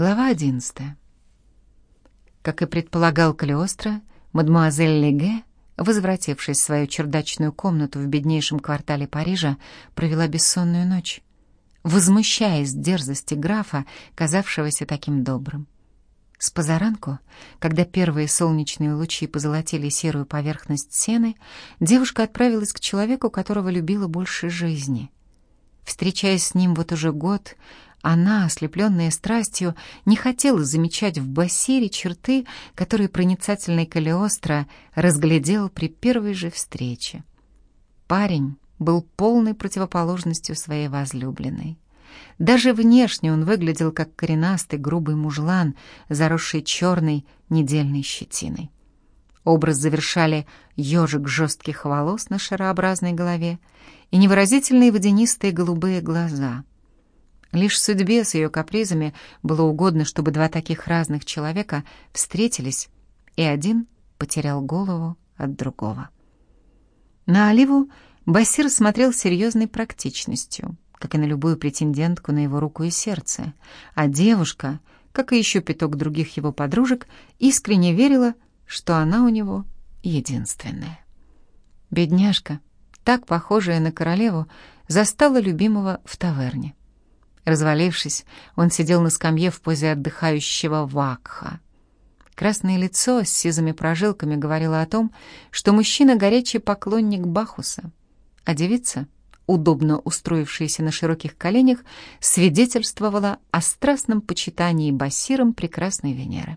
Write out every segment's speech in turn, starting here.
Глава одиннадцатая. Как и предполагал Калиостро, мадемуазель Леге, возвратившись в свою чердачную комнату в беднейшем квартале Парижа, провела бессонную ночь, возмущаясь дерзости графа, казавшегося таким добрым. С позаранку, когда первые солнечные лучи позолотили серую поверхность сены, девушка отправилась к человеку, которого любила больше жизни. Встречаясь с ним вот уже год, она, ослепленная страстью, не хотела замечать в Басире черты, которые проницательный Калиостро разглядел при первой же встрече. Парень был полной противоположностью своей возлюбленной. Даже внешне он выглядел как коренастый грубый мужлан, заросший черной недельной щетиной. Образ завершали ежик жестких волос на шарообразной голове и невыразительные водянистые голубые глаза — Лишь судьбе с ее капризами было угодно, чтобы два таких разных человека встретились, и один потерял голову от другого. На Оливу Басир смотрел серьезной практичностью, как и на любую претендентку на его руку и сердце, а девушка, как и еще пяток других его подружек, искренне верила, что она у него единственная. Бедняжка, так похожая на королеву, застала любимого в таверне. Развалившись, он сидел на скамье в позе отдыхающего вакха. Красное лицо с сизыми прожилками говорило о том, что мужчина — горячий поклонник Бахуса, а девица, удобно устроившаяся на широких коленях, свидетельствовала о страстном почитании Басиром прекрасной Венеры.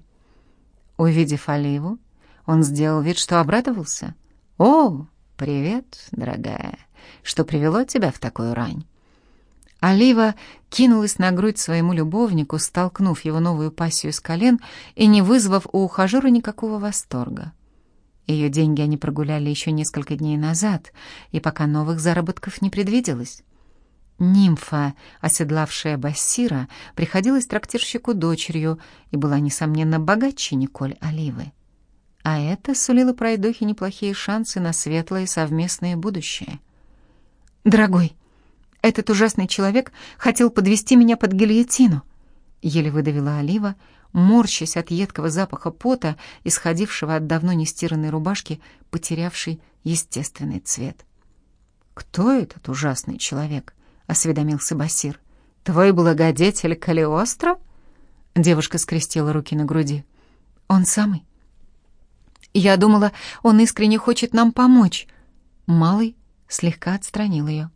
Увидев Алиеву, он сделал вид, что обрадовался. «О, привет, дорогая! Что привело тебя в такую рань?» Олива кинулась на грудь своему любовнику, столкнув его новую пассию с колен и не вызвав у ухажера никакого восторга. Ее деньги они прогуляли еще несколько дней назад, и пока новых заработков не предвиделось. Нимфа, оседлавшая Бассира, приходилась трактирщику дочерью и была, несомненно, богаче Николь Оливы. А это сулило пройдохе неплохие шансы на светлое совместное будущее. «Дорогой, этот ужасный человек хотел подвести меня под гильотину. Еле выдавила Олива, морщась от едкого запаха пота, исходившего от давно нестиранной рубашки, потерявшей естественный цвет. «Кто этот ужасный человек?» — осведомился Басир. «Твой благодетель Калиостро?» Девушка скрестила руки на груди. «Он самый». «Я думала, он искренне хочет нам помочь». Малый слегка отстранил ее.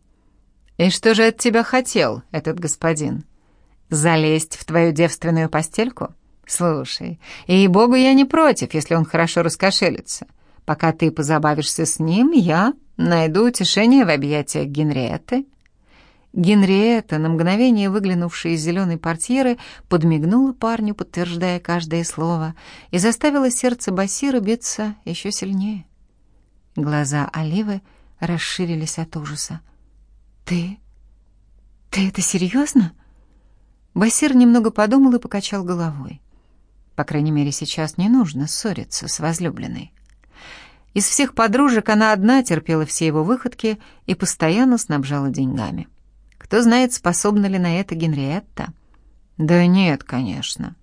«И что же от тебя хотел этот господин? Залезть в твою девственную постельку? Слушай, и богу я не против, если он хорошо раскошелится. Пока ты позабавишься с ним, я найду утешение в объятиях Генриетты». Генриетта, на мгновение выглянувшая из зеленой портьеры, подмигнула парню, подтверждая каждое слово, и заставила сердце Басира биться еще сильнее. Глаза Оливы расширились от ужаса. «Ты... ты это серьезно?» Басир немного подумал и покачал головой. По крайней мере, сейчас не нужно ссориться с возлюбленной. Из всех подружек она одна терпела все его выходки и постоянно снабжала деньгами. Кто знает, способна ли на это Генриетта? Да нет, конечно.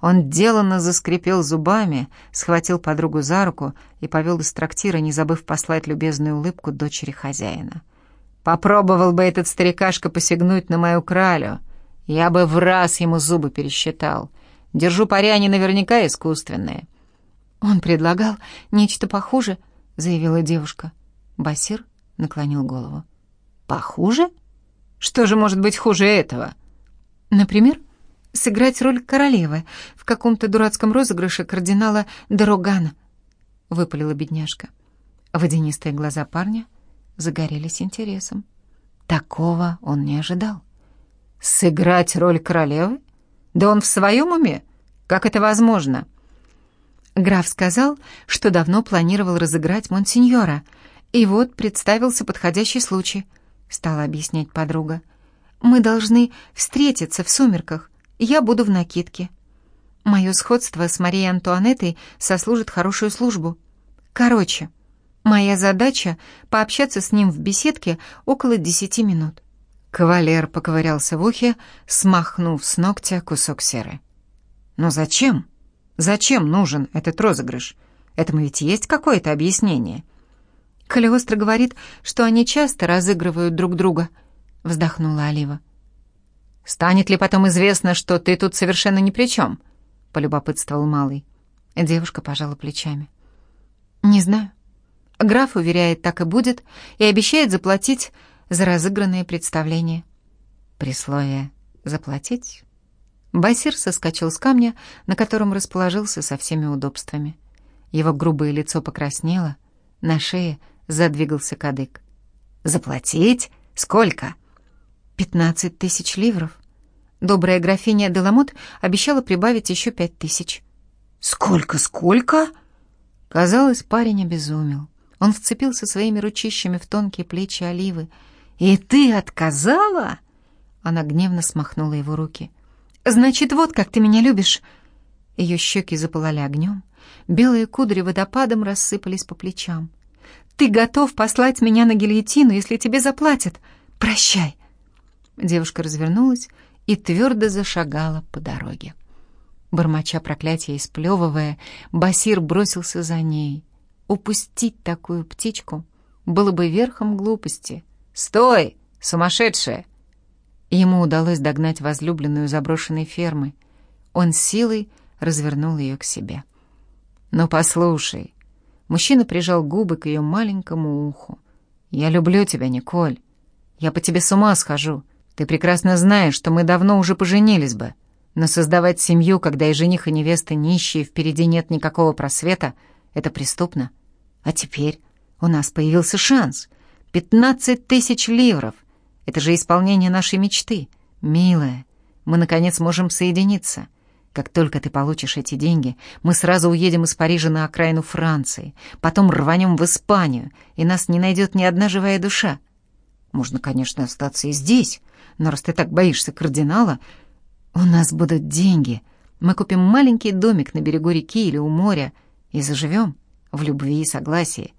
Он деланно заскрипел зубами, схватил подругу за руку и повел из трактира, не забыв послать любезную улыбку дочери хозяина. Попробовал бы этот старикашка посягнуть на мою кралю, я бы в раз ему зубы пересчитал. Держу пари, они наверняка искусственные». «Он предлагал нечто похуже», — заявила девушка. Басир наклонил голову. «Похуже? Что же может быть хуже этого?» «Например, сыграть роль королевы в каком-то дурацком розыгрыше кардинала Дорогана», — выпалила бедняжка. Водянистые глаза парня загорелись интересом. Такого он не ожидал. «Сыграть роль королевы? Да он в своем уме? Как это возможно?» Граф сказал, что давно планировал разыграть монсеньора, и вот представился подходящий случай, стала объяснять подруга. «Мы должны встретиться в сумерках, я буду в накидке. Мое сходство с Марией Антуанеттой сослужит хорошую службу. Короче, Моя задача — пообщаться с ним в беседке около десяти минут. Кавалер поковырялся в ухе, смахнув с ногтя кусок серы. Но зачем? Зачем нужен этот розыгрыш? Этому ведь есть какое-то объяснение. Калиостро говорит, что они часто разыгрывают друг друга, вздохнула Олива. Станет ли потом известно, что ты тут совершенно ни при чем? полюбопытствовал малый. Девушка пожала плечами. Не знаю. Граф уверяет, так и будет, и обещает заплатить за разыгранное представление. При слове «заплатить» Басир соскочил с камня, на котором расположился со всеми удобствами. Его грубое лицо покраснело, на шее задвигался кадык. «Заплатить? Сколько?» «Пятнадцать тысяч ливров. Добрая графиня Деламот обещала прибавить еще пять тысяч». «Сколько, сколько?» Казалось, парень обезумел. Он вцепился своими ручищами в тонкие плечи Оливы. «И ты отказала?» Она гневно смахнула его руки. «Значит, вот как ты меня любишь!» Ее щеки запылали огнем, белые кудри водопадом рассыпались по плечам. «Ты готов послать меня на гильотину, если тебе заплатят? Прощай!» Девушка развернулась и твердо зашагала по дороге. Бормоча проклятия и сплевывая, Басир бросился за ней. Упустить такую птичку было бы верхом глупости. «Стой, сумасшедшая!» Ему удалось догнать возлюбленную заброшенной фермы. Он силой развернул ее к себе. «Ну, послушай». Мужчина прижал губы к ее маленькому уху. «Я люблю тебя, Николь. Я по тебе с ума схожу. Ты прекрасно знаешь, что мы давно уже поженились бы. Но создавать семью, когда и жених, и невеста нищие, впереди нет никакого просвета, это преступно. А теперь у нас появился шанс. Пятнадцать тысяч ливров. Это же исполнение нашей мечты. Милая, мы, наконец, можем соединиться. Как только ты получишь эти деньги, мы сразу уедем из Парижа на окраину Франции, потом рванем в Испанию, и нас не найдет ни одна живая душа. Можно, конечно, остаться и здесь, но раз ты так боишься кардинала, у нас будут деньги. Мы купим маленький домик на берегу реки или у моря и заживем в любви и согласии.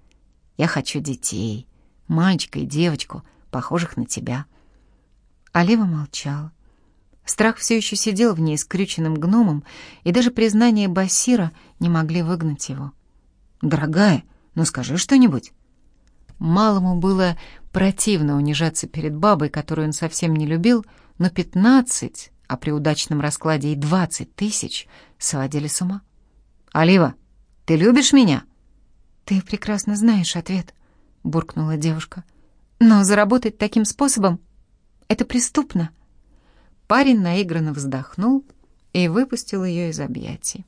Я хочу детей, мальчика и девочку — похожих на тебя». Олива молчала. Страх все еще сидел в ней скрюченным гномом, и даже признание Басира не могли выгнать его. «Дорогая, ну скажи что-нибудь». Малому было противно унижаться перед бабой, которую он совсем не любил, но пятнадцать, а при удачном раскладе и двадцать тысяч сводили с ума. «Олива, ты любишь меня?» «Ты прекрасно знаешь ответ», — буркнула девушка. Но заработать таким способом — это преступно. Парень наигранно вздохнул и выпустил ее из объятий.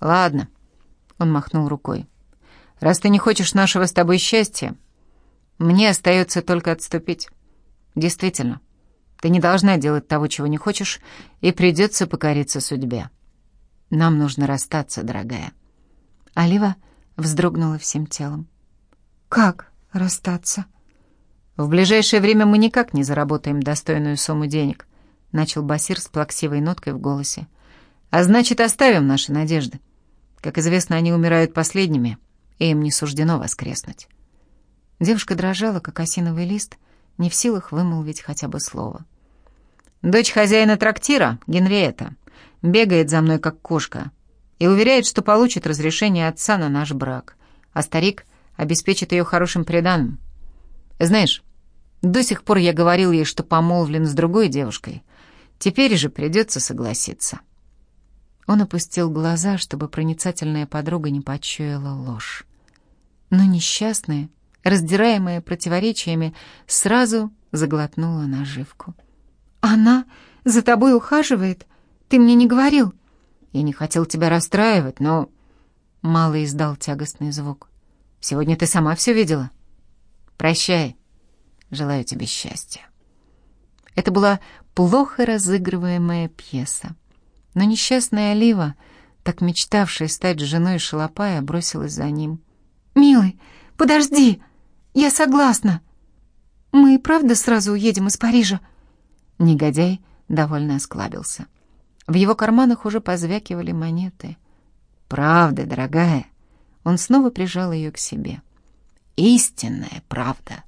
«Ладно», — он махнул рукой. «Раз ты не хочешь нашего с тобой счастья, мне остается только отступить. Действительно, ты не должна делать того, чего не хочешь, и придется покориться судьбе. Нам нужно расстаться, дорогая». Олива вздрогнула всем телом. «Как расстаться?» В ближайшее время мы никак не заработаем достойную сумму денег», — начал Басир с плаксивой ноткой в голосе. «А значит, оставим наши надежды. Как известно, они умирают последними, и им не суждено воскреснуть». Девушка дрожала, как осиновый лист, не в силах вымолвить хотя бы слово. «Дочь хозяина трактира, Генриетта, бегает за мной, как кошка, и уверяет, что получит разрешение отца на наш брак, а старик обеспечит ее хорошим приданым. Знаешь, до сих пор я говорил ей, что помолвлен с другой девушкой. Теперь же придется согласиться. Он опустил глаза, чтобы проницательная подруга не почуяла ложь. Но несчастная, раздираемая противоречиями, сразу заглотнула наживку. «Она за тобой ухаживает? Ты мне не говорил?» «Я не хотел тебя расстраивать, но...» Мало издал тягостный звук. «Сегодня ты сама все видела. Прощай». Желаю тебе счастья». Это была плохо разыгрываемая пьеса. Но несчастная Олива, так мечтавшая стать женой Шалопая, бросилась за ним. «Милый, подожди! Я согласна! Мы и правда сразу уедем из Парижа?» Негодяй довольно осклабился. В его карманах уже позвякивали монеты. «Правда, дорогая!» Он снова прижал ее к себе. «Истинная правда!»